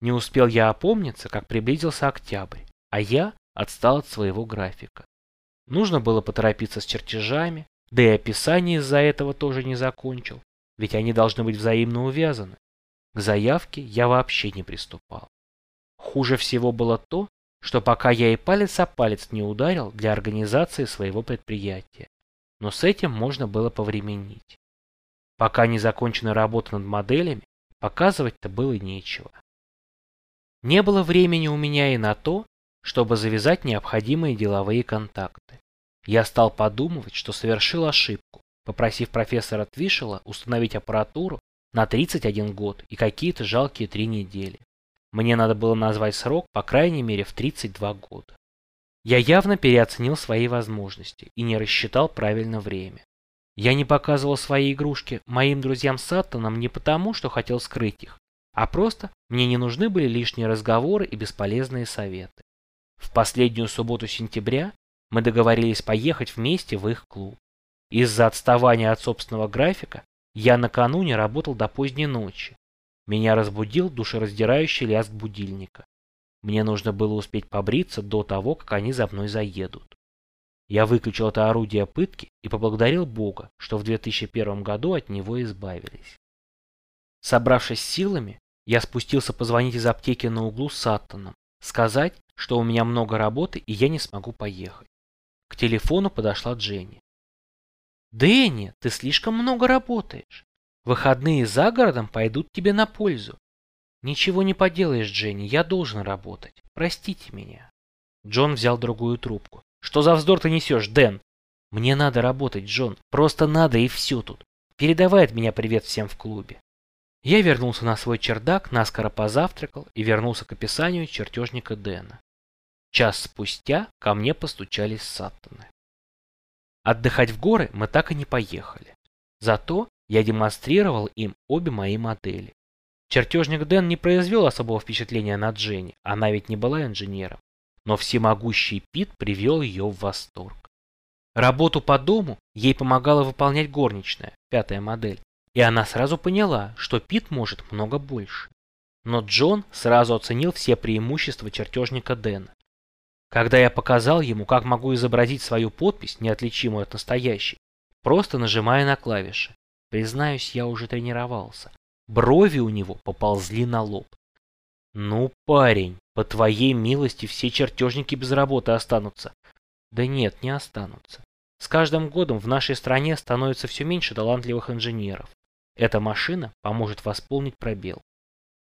Не успел я опомниться, как приблизился октябрь, а я отстал от своего графика. Нужно было поторопиться с чертежами, да и описание из-за этого тоже не закончил, ведь они должны быть взаимно увязаны. К заявке я вообще не приступал. Хуже всего было то, что пока я и палец о палец не ударил для организации своего предприятия. Но с этим можно было повременить. Пока не закончена работа над моделями, показывать-то было нечего. Не было времени у меня и на то, чтобы завязать необходимые деловые контакты. Я стал подумывать, что совершил ошибку, попросив профессора Твишела установить аппаратуру на 31 год и какие-то жалкие три недели. Мне надо было назвать срок, по крайней мере, в 32 года. Я явно переоценил свои возможности и не рассчитал правильно время. Я не показывал свои игрушки моим друзьям Саттонам не потому, что хотел скрыть их, а просто мне не нужны были лишние разговоры и бесполезные советы. В последнюю субботу сентября мы договорились поехать вместе в их клуб. Из-за отставания от собственного графика я накануне работал до поздней ночи. Меня разбудил душераздирающий лязг будильника. Мне нужно было успеть побриться до того, как они за мной заедут. Я выключил это орудие пытки и поблагодарил Бога, что в 2001 году от него избавились. Собравшись силами, я спустился позвонить из аптеки на углу с Саттоном, сказать, что у меня много работы и я не смогу поехать. К телефону подошла Дженни. «Дэнни, ты слишком много работаешь. Выходные за городом пойдут тебе на пользу. Ничего не поделаешь, Дженни, я должен работать. Простите меня». Джон взял другую трубку. «Что за вздор ты несешь, Дэн?» «Мне надо работать, Джон. Просто надо и все тут. Передавай от меня привет всем в клубе». Я вернулся на свой чердак, наскоро позавтракал и вернулся к описанию чертежника Дэна. Час спустя ко мне постучались Саттоны. Отдыхать в горы мы так и не поехали. Зато я демонстрировал им обе мои модели. Чертежник Дэн не произвел особого впечатления на Дженни, она ведь не была инженером. Но всемогущий Пит привел ее в восторг. Работу по дому ей помогала выполнять горничная, пятая модель, и она сразу поняла, что Пит может много больше. Но Джон сразу оценил все преимущества чертежника Дэна. Когда я показал ему, как могу изобразить свою подпись, неотличимую от настоящей, просто нажимая на клавиши, признаюсь, я уже тренировался. Брови у него поползли на лоб. «Ну, парень, по твоей милости все чертежники без работы останутся». «Да нет, не останутся. С каждым годом в нашей стране становится все меньше талантливых инженеров. Эта машина поможет восполнить пробел.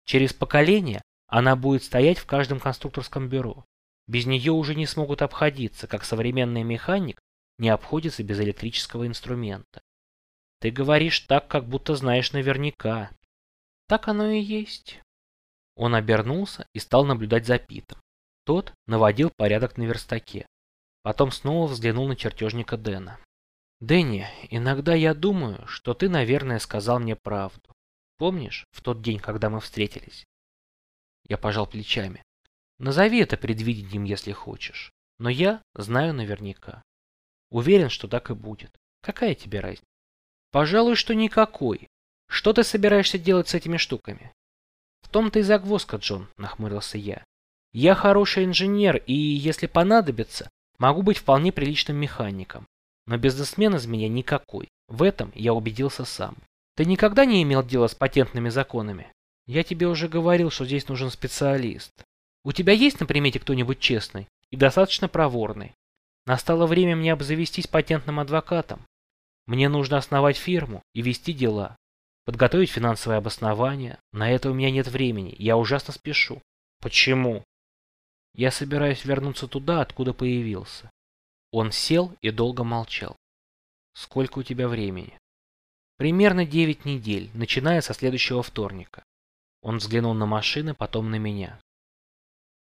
Через поколение она будет стоять в каждом конструкторском бюро. Без нее уже не смогут обходиться, как современный механик не обходится без электрического инструмента. Ты говоришь так, как будто знаешь наверняка. Так оно и есть. Он обернулся и стал наблюдать за Питом. Тот наводил порядок на верстаке. Потом снова взглянул на чертежника Дэна. «Дэнни, иногда я думаю, что ты, наверное, сказал мне правду. Помнишь, в тот день, когда мы встретились?» Я пожал плечами. Назови это предвидением, если хочешь. Но я знаю наверняка. Уверен, что так и будет. Какая тебе разница? Пожалуй, что никакой. Что ты собираешься делать с этими штуками? В том-то и загвоздка, Джон, нахмурился я. Я хороший инженер и, если понадобится, могу быть вполне приличным механиком. Но бизнесмен из меня никакой. В этом я убедился сам. Ты никогда не имел дела с патентными законами? Я тебе уже говорил, что здесь нужен специалист. У тебя есть на примете кто-нибудь честный и достаточно проворный? Настало время мне обзавестись патентным адвокатом. Мне нужно основать фирму и вести дела. Подготовить финансовое обоснование. На это у меня нет времени. Я ужасно спешу. Почему? Я собираюсь вернуться туда, откуда появился. Он сел и долго молчал. Сколько у тебя времени? Примерно девять недель, начиная со следующего вторника. Он взглянул на машины, потом на меня.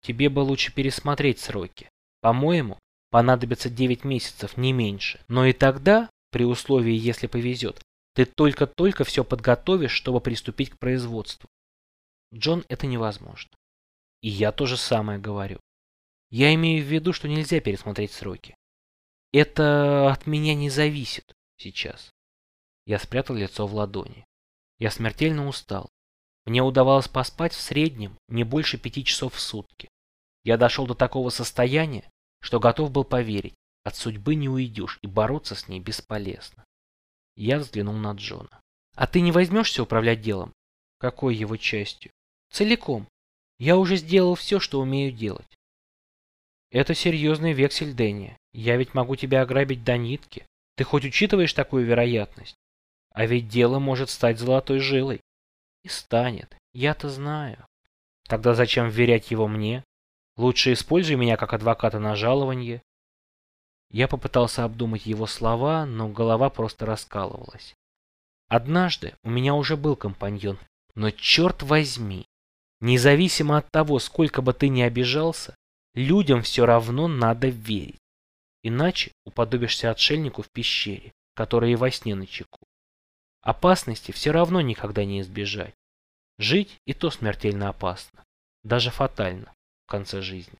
Тебе бы лучше пересмотреть сроки. По-моему, понадобится 9 месяцев, не меньше. Но и тогда, при условии, если повезет, ты только-только все подготовишь, чтобы приступить к производству. Джон, это невозможно. И я то же самое говорю. Я имею в виду, что нельзя пересмотреть сроки. Это от меня не зависит сейчас. Я спрятал лицо в ладони. Я смертельно устал. Мне удавалось поспать в среднем не больше пяти часов в сутки. Я дошел до такого состояния, что готов был поверить, от судьбы не уйдешь и бороться с ней бесполезно. Я взглянул на Джона. А ты не возьмешься управлять делом? Какой его частью? Целиком. Я уже сделал все, что умею делать. Это серьезный вексель, Дэнни. Я ведь могу тебя ограбить до нитки. Ты хоть учитываешь такую вероятность? А ведь дело может стать золотой жилой. И станет. Я-то знаю. Тогда зачем вверять его мне? Лучше используй меня как адвоката на жалование. Я попытался обдумать его слова, но голова просто раскалывалась. Однажды у меня уже был компаньон, но черт возьми, независимо от того, сколько бы ты ни обижался, людям все равно надо верить. Иначе уподобишься отшельнику в пещере, который и во сне на чеку. Опасности все равно никогда не избежать. Жить и то смертельно опасно, даже фатально в конце жизни.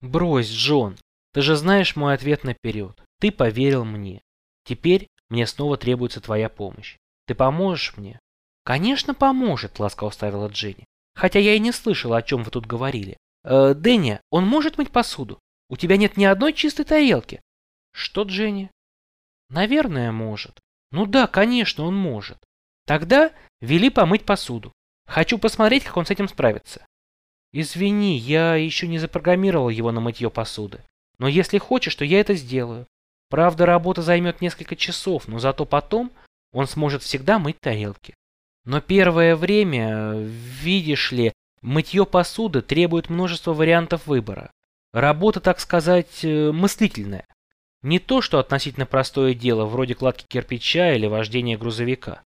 Брось, Джон, ты же знаешь мой ответ наперед. Ты поверил мне. Теперь мне снова требуется твоя помощь. Ты поможешь мне? Конечно, поможет, ласково ставила Дженни. Хотя я и не слышала, о чем вы тут говорили. Э, Дэнни, он может мыть посуду? У тебя нет ни одной чистой тарелки. Что, Дженни? Наверное, может. Ну да, конечно, он может. Тогда вели помыть посуду. Хочу посмотреть, как он с этим справится. Извини, я еще не запрограммировал его на мытье посуды. Но если хочешь, то я это сделаю. Правда, работа займет несколько часов, но зато потом он сможет всегда мыть тарелки. Но первое время, видишь ли, мытье посуды требует множества вариантов выбора. Работа, так сказать, э, мыслительная. Не то, что относительно простое дело, вроде кладки кирпича или вождения грузовика.